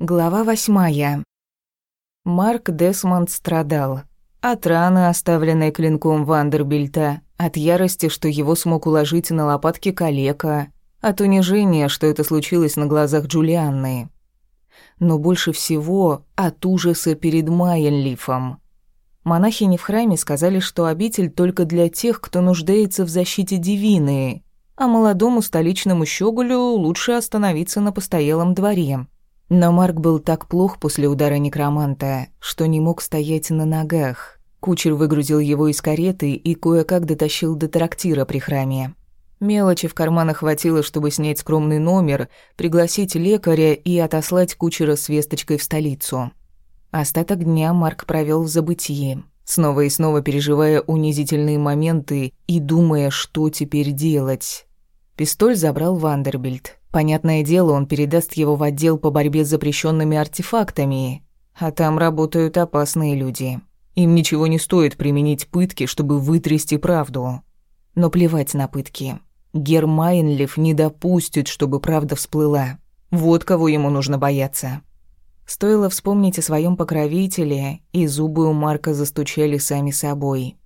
Глава восьмая. Марк Десмонд страдал. От раны, оставленной клинком Вандербильта, от ярости, что его смог уложить на лопатки калека, от унижения, что это случилось на глазах Джулианны. Но больше всего от ужаса перед Майенлифом. Монахини в храме сказали, что обитель только для тех, кто нуждается в защите Дивины, а молодому столичному щеголю лучше остановиться на постоялом дворе. Но Марк был так плох после удара некроманта, что не мог стоять на ногах. Кучер выгрузил его из кареты и кое-как дотащил до трактира при храме. Мелочи в карманах хватило, чтобы снять скромный номер, пригласить лекаря и отослать кучера с весточкой в столицу. Остаток дня Марк провел в забытии, снова и снова переживая унизительные моменты и думая, что теперь делать. Пистоль забрал Вандербильд. Понятное дело, он передаст его в отдел по борьбе с запрещенными артефактами, а там работают опасные люди. Им ничего не стоит применить пытки, чтобы вытрясти правду. Но плевать на пытки. Гермайнлев не допустит, чтобы правда всплыла. Вот кого ему нужно бояться. Стоило вспомнить о своем покровителе, и зубы у Марка застучали сами собой.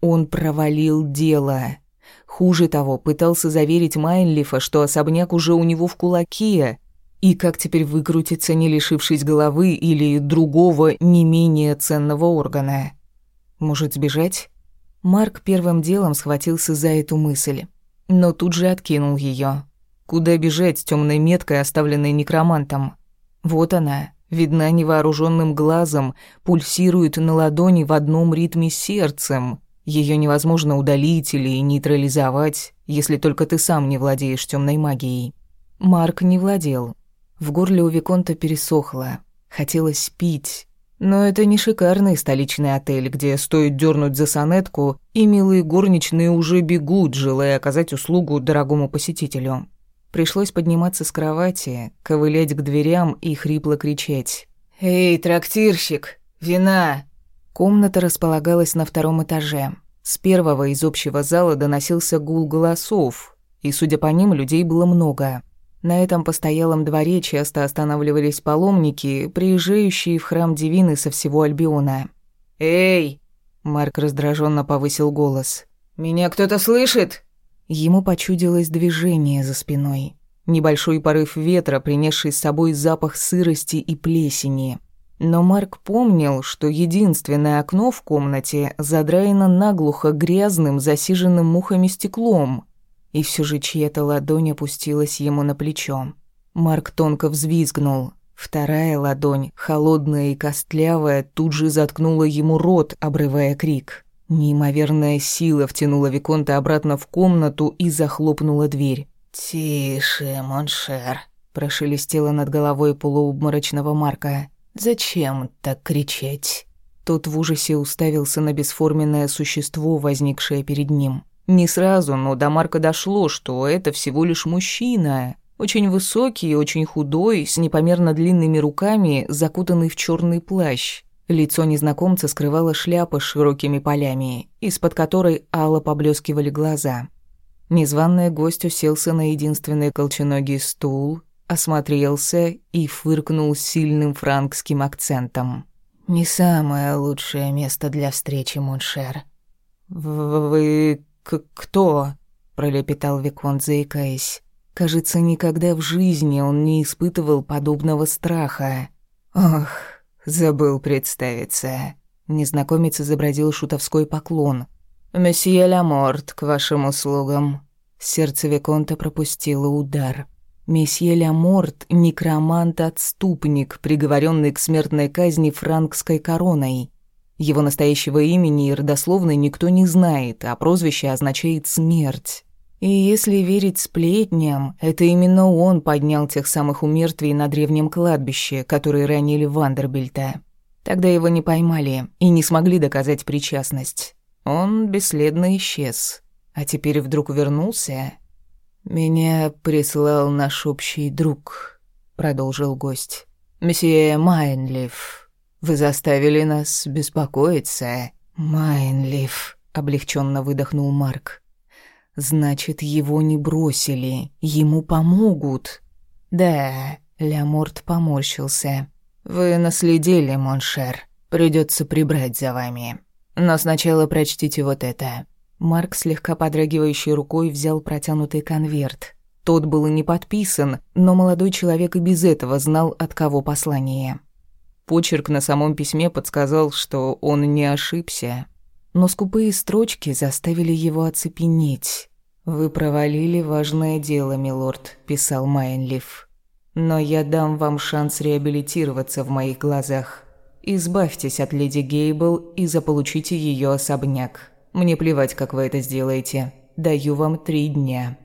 Он провалил дело. Хуже того, пытался заверить Майнлифа, что особняк уже у него в кулаке, и как теперь выкрутиться, не лишившись головы или другого, не менее ценного органа. Может, сбежать? Марк первым делом схватился за эту мысль, но тут же откинул ее. Куда бежать с темной меткой, оставленной некромантом? Вот она, видна невооруженным глазом, пульсирует на ладони в одном ритме с сердцем. Ее невозможно удалить или нейтрализовать, если только ты сам не владеешь темной магией. Марк не владел. В горле у Виконта пересохло. Хотелось пить. Но это не шикарный столичный отель, где стоит дернуть за сонетку, и милые горничные уже бегут, желая оказать услугу дорогому посетителю. Пришлось подниматься с кровати, ковылять к дверям и хрипло кричать. «Эй, трактирщик, вина!» Комната располагалась на втором этаже. С первого из общего зала доносился гул голосов, и, судя по ним, людей было много. На этом постоялом дворе часто останавливались паломники, приезжающие в храм Дивины со всего Альбиона. «Эй!» — Марк раздраженно повысил голос. «Меня кто-то слышит?» Ему почудилось движение за спиной. Небольшой порыв ветра, принесший с собой запах сырости и плесени — но Марк помнил, что единственное окно в комнате задраено наглухо грязным, засиженным мухами стеклом, и все же чья-то ладонь опустилась ему на плечо. Марк тонко взвизгнул. Вторая ладонь, холодная и костлявая, тут же заткнула ему рот, обрывая крик. Неимоверная сила втянула Виконта обратно в комнату и захлопнула дверь. «Тише, mon cher», — прошелестело над головой полуобморочного Марка. «Зачем так кричать?» Тот в ужасе уставился на бесформенное существо, возникшее перед ним. Не сразу, но до Марка дошло, что это всего лишь мужчина. Очень высокий, очень худой, с непомерно длинными руками, закутанный в черный плащ. Лицо незнакомца скрывала шляпа с широкими полями, из-под которой ало поблескивали глаза. Незваный гость уселся на единственный колченогий стул, осмотрелся и фыркнул с сильным франкским акцентом. «Не самое лучшее место для встречи, mon cher». «Вы кто?» — пролепетал Виконт, заикаясь. Кажется, никогда в жизни он не испытывал подобного страха. «Ох, забыл представиться». Незнакомец изобразил шутовской поклон. «Месье Ламорт, к вашим услугам». Сердце Виконта пропустило удар. Месье Ламорт — некромант-отступник, приговоренный к смертной казни франкской короной. Его настоящего имени и родословной никто не знает, а прозвище означает «смерть». И если верить сплетням, это именно он поднял тех самых умертвий на древнем кладбище, которые ранили Вандербильта. Тогда его не поймали и не смогли доказать причастность. Он бесследно исчез. А теперь вдруг вернулся «Меня прислал наш общий друг», — продолжил гость. «Месье Майнлиф, вы заставили нас беспокоиться». «Майнлиф», — облегченно выдохнул Марк. «Значит, его не бросили, ему помогут». «Да, Ляморт поморщился. «Вы наследили, mon cher. Придется прибрать за вами. Но сначала прочтите вот это». Марк слегка подрагивающей рукой взял протянутый конверт. Тот был и не подписан, но молодой человек и без этого знал, от кого послание. Почерк на самом письме подсказал, что он не ошибся. Но скупые строчки заставили его оцепенеть. «Вы провалили важное дело, милорд», — писал Майнлиф. «Но я дам вам шанс реабилитироваться в моих глазах. Избавьтесь от леди Гейбл и заполучите ее особняк. Мне плевать, как вы это сделаете. Даю вам три дня».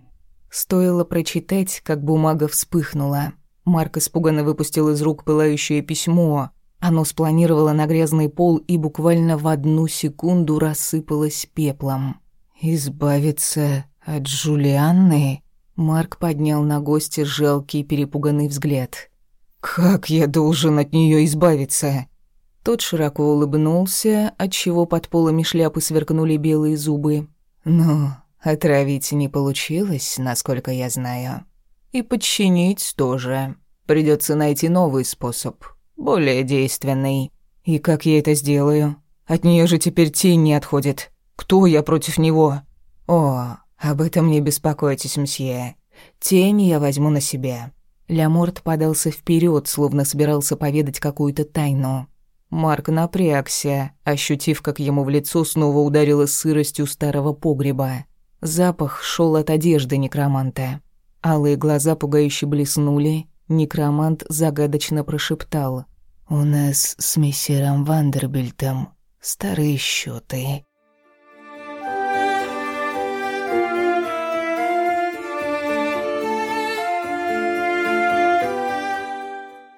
Стоило прочитать, как бумага вспыхнула. Марк испуганно выпустил из рук пылающее письмо. Оно спланировало на грязный пол и буквально в одну секунду рассыпалось пеплом. «Избавиться от Джулианны?» Марк поднял на гостя жалкий перепуганный взгляд. «Как я должен от нее избавиться?» Тот широко улыбнулся, отчего под полами шляпы сверкнули белые зубы. «Ну, отравить не получилось, насколько я знаю. И подчинить тоже. Придется найти новый способ, более действенный. И как я это сделаю? От нее же теперь тень не отходит. Кто я против него? О, об этом не беспокойтесь, мсье. Тень я возьму на себя. Ляморт подался вперед, словно собирался поведать какую-то тайну. Марк напрягся, ощутив, как ему в лицо снова ударило сыростью старого погреба. Запах шел от одежды некроманта. Алые глаза пугающе блеснули, некромант загадочно прошептал. «У нас с мессером Вандербильтом старые счеты.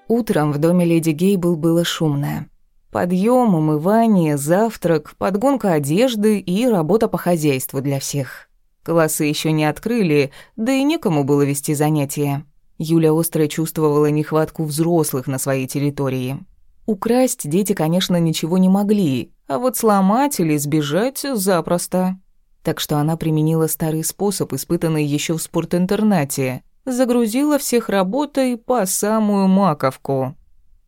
Утром в доме леди Гейбл было шумно. Подъем, умывание, завтрак, подгонка одежды и работа по хозяйству для всех. Классы еще не открыли, да и некому было вести занятия. Юля остро чувствовала нехватку взрослых на своей территории. Украсть дети, конечно, ничего не могли, а вот сломать или сбежать запросто. Так что она применила старый способ, испытанный еще в спортинтернате. Загрузила всех работой по самую маковку.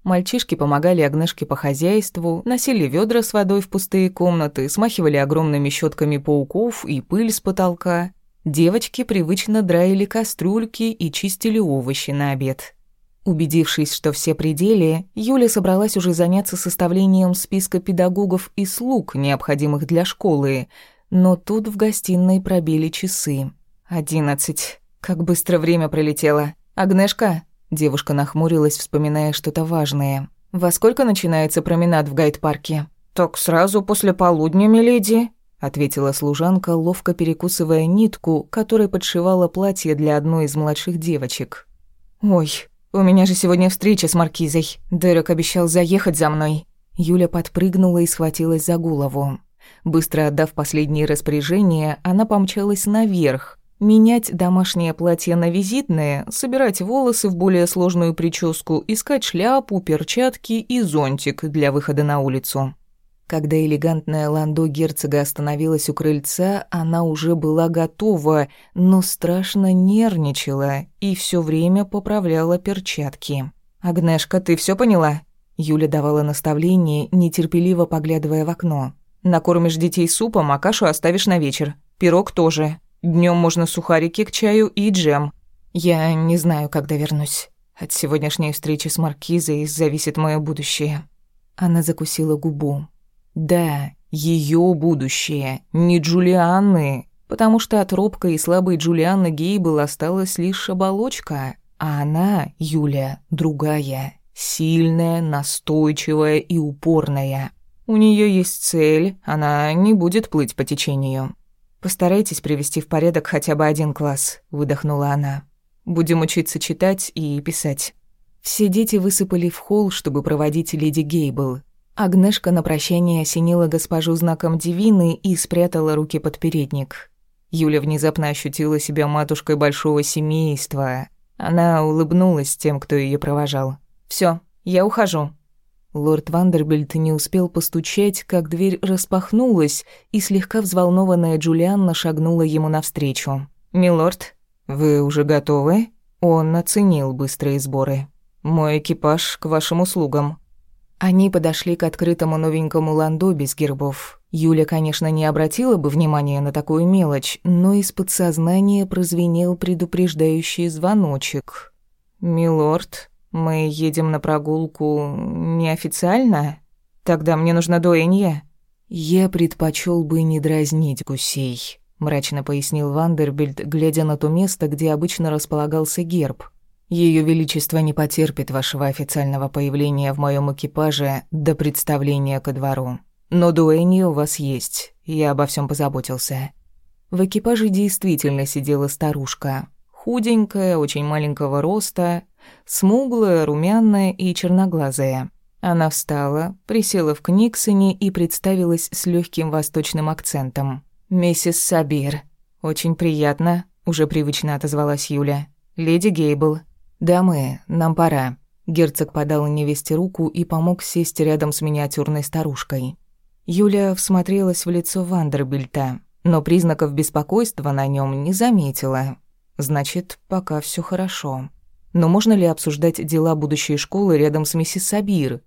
Мальчишки помогали Агнешке по хозяйству, носили ведра с водой в пустые комнаты, смахивали огромными щетками пауков и пыль с потолка. Девочки привычно драили кастрюльки и чистили овощи на обед. Убедившись, что все пределы, Юля собралась уже заняться составлением списка педагогов и слуг, необходимых для школы, но тут в гостиной пробили часы. «Одиннадцать. Как быстро время пролетело. Агнешка?» Девушка нахмурилась, вспоминая что-то важное. «Во сколько начинается променад в гайд-парке?» «Так сразу после полудня, миледи», — ответила служанка, ловко перекусывая нитку, которой подшивала платье для одной из младших девочек. «Ой, у меня же сегодня встреча с Маркизой. Дерек обещал заехать за мной». Юля подпрыгнула и схватилась за голову. Быстро отдав последние распоряжения, она помчалась наверх, Менять домашнее платье на визитное, собирать волосы в более сложную прическу, искать шляпу, перчатки и зонтик для выхода на улицу. Когда элегантная ландо герцога остановилась у крыльца, она уже была готова, но страшно нервничала и все время поправляла перчатки. «Агнешка, ты все поняла?» Юля давала наставление, нетерпеливо поглядывая в окно. «Накормишь детей супом, а кашу оставишь на вечер. Пирог тоже. Днем можно сухарики к чаю и джем. Я не знаю, когда вернусь. От сегодняшней встречи с Маркизой зависит мое будущее». Она закусила губу. «Да, ее будущее, не Джулианны, потому что от робкой и слабой Джулианны Гейбл осталась лишь оболочка, а она, Юля, другая, сильная, настойчивая и упорная. У нее есть цель, она не будет плыть по течению. «Постарайтесь привести в порядок хотя бы один класс», — выдохнула она. «Будем учиться читать и писать». Все дети высыпали в холл, чтобы проводить леди Гейбл. Агнешка на прощание осенила госпожу знаком Дивины и спрятала руки под передник. Юля внезапно ощутила себя матушкой большого семейства. Она улыбнулась тем, кто ее провожал. «Всё, я ухожу». Лорд Вандербильт не успел постучать, как дверь распахнулась, и слегка взволнованная Джулианна шагнула ему навстречу. «Милорд, вы уже готовы?» Он оценил быстрые сборы. Мой экипаж к вашим услугам». Они подошли к открытому новенькому ландо без гербов. Юля, конечно, не обратила бы внимания на такую мелочь, но из подсознания прозвенел предупреждающий звоночек. «Милорд, мы едем на прогулку неофициально? Тогда мне нужна дуэнья». «Я предпочел бы не дразнить гусей», — мрачно пояснил Вандербильд, глядя на то место, где обычно располагался герб. Ее величество не потерпит вашего официального появления в моем экипаже до представления ко двору. Но дуэни у вас есть, я обо всем позаботился». В экипаже действительно сидела старушка. Худенькая, очень маленького роста, смуглая, румяная и черноглазая. Она встала, присела в Книксоне и представилась с легким восточным акцентом. «Миссис Сабир». «Очень приятно», — уже привычно отозвалась Юля. «Леди Гейбл». «Дамы, нам пора». Герцог подал невесте руку и помог сесть рядом с миниатюрной старушкой. Юля всмотрелась в лицо Вандербильта, но признаков беспокойства на нем не заметила. Значит, пока все хорошо. Но можно ли обсуждать дела будущей школы рядом с миссис Сабир?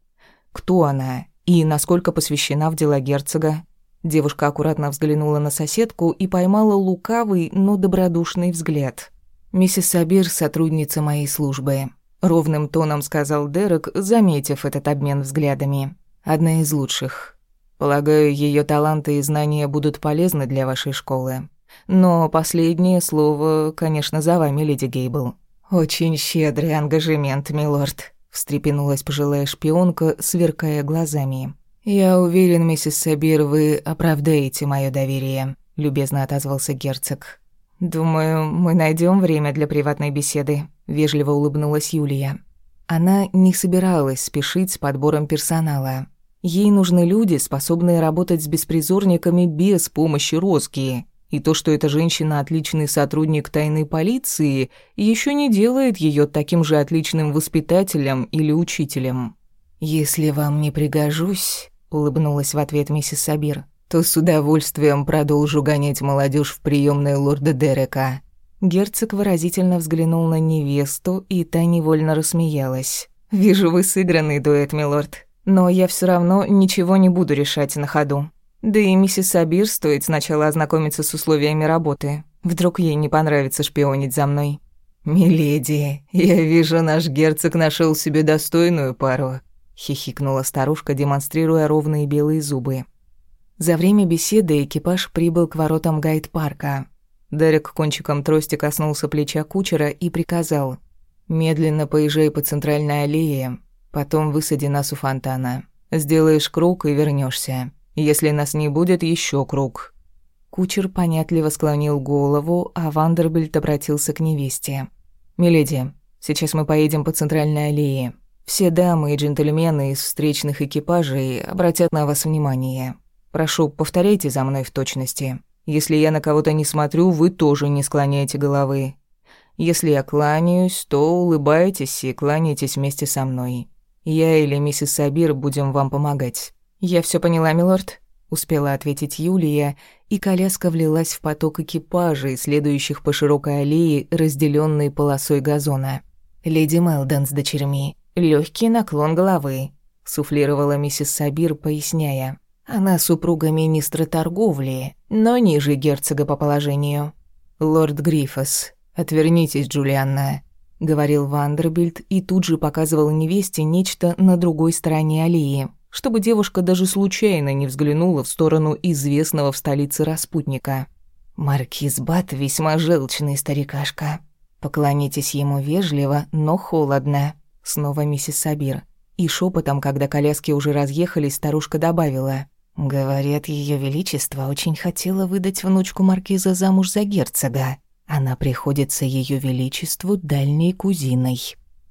Кто она и насколько посвящена в дела герцога? Девушка аккуратно взглянула на соседку и поймала лукавый, но добродушный взгляд. «Миссис Сабир – сотрудница моей службы», – ровным тоном сказал Дерек, заметив этот обмен взглядами. «Одна из лучших. Полагаю, ее таланты и знания будут полезны для вашей школы. Но последнее слово, конечно, за вами, леди Гейбл». «Очень щедрый ангажемент, милорд», – встрепенулась пожилая шпионка, сверкая глазами. «Я уверен, миссис Сабир, вы оправдаете мое доверие», – любезно отозвался герцог. «Думаю, мы найдем время для приватной беседы», — вежливо улыбнулась Юлия. Она не собиралась спешить с подбором персонала. Ей нужны люди, способные работать с беспризорниками без помощи Роски. И то, что эта женщина отличный сотрудник тайной полиции, еще не делает ее таким же отличным воспитателем или учителем. «Если вам не пригожусь», — улыбнулась в ответ миссис Сабир, то с удовольствием продолжу гонять молодежь в приемной лорда Дерека». Герцог выразительно взглянул на невесту, и та невольно рассмеялась. «Вижу, вы сыгранный дуэт, милорд. Но я все равно ничего не буду решать на ходу. Да и миссис Сабир стоит сначала ознакомиться с условиями работы. Вдруг ей не понравится шпионить за мной». «Миледи, я вижу, наш герцог нашел себе достойную пару», — хихикнула старушка, демонстрируя ровные белые зубы. За время беседы экипаж прибыл к воротам гайд-парка. Дерек кончиком трости коснулся плеча кучера и приказал «Медленно поезжай по центральной аллее, потом высади нас у фонтана. Сделаешь круг и вернешься. Если нас не будет, еще круг». Кучер понятливо склонил голову, а Вандербильд обратился к невесте. «Миледи, сейчас мы поедем по центральной аллее. Все дамы и джентльмены из встречных экипажей обратят на вас внимание. Прошу, повторяйте за мной в точности. Если я на кого-то не смотрю, вы тоже не склоняйте головы. Если я кланяюсь, то улыбайтесь и кланяйтесь вместе со мной. Я или миссис Сабир будем вам помогать. Я все поняла, милорд, успела ответить Юлия, и коляска влилась в поток экипажей, следующих по широкой аллее, разделенной полосой газона. Леди Мелдон с дочерьми. Легкий наклон головы, суфлировала миссис Сабир, поясняя. Она супруга министра торговли, но ниже герцога по положению. «Лорд Гриффос, отвернитесь, Джулианна», — говорил Вандербильд и тут же показывал невесте нечто на другой стороне аллеи, чтобы девушка даже случайно не взглянула в сторону известного в столице распутника. «Маркиз Бат весьма желчный старикашка. Поклонитесь ему вежливо, но холодно», — снова миссис Сабир. И шепотом, когда коляски уже разъехались, старушка добавила — Говорят, Ее Величество очень хотела выдать внучку маркиза замуж за герцога. Она приходится Ее Величеству дальней кузиной.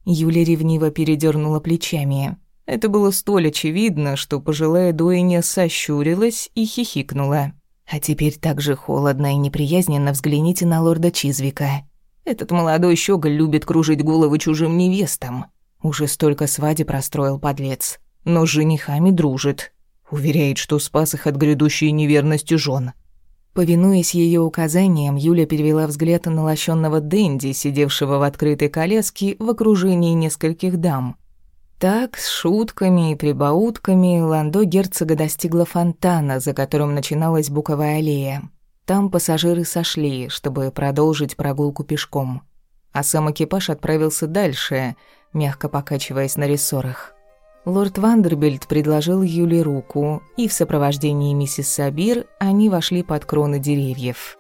Юля ревниво передернула плечами. Это было столь очевидно, что пожилая дуэня сощурилась и хихикнула. А теперь так же холодно и неприязненно взгляните на лорда Чизвика. Этот молодой щеголь любит кружить головы чужим невестам. Уже столько свадеб простроил подлец, но с женихами дружит. Уверяет, что спас их от грядущей неверности жен. Повинуясь ее указаниям, Юля перевела взгляд на лощенного Дэнди, сидевшего в открытой коляске в окружении нескольких дам. Так, с шутками и прибаутками, Ландо герцога достигла фонтана, за которым начиналась буковая аллея. Там пассажиры сошли, чтобы продолжить прогулку пешком. А сам экипаж отправился дальше, мягко покачиваясь на рессорах. Лорд Вандербильд предложил Юле руку, и в сопровождении миссис Сабир они вошли под кроны деревьев.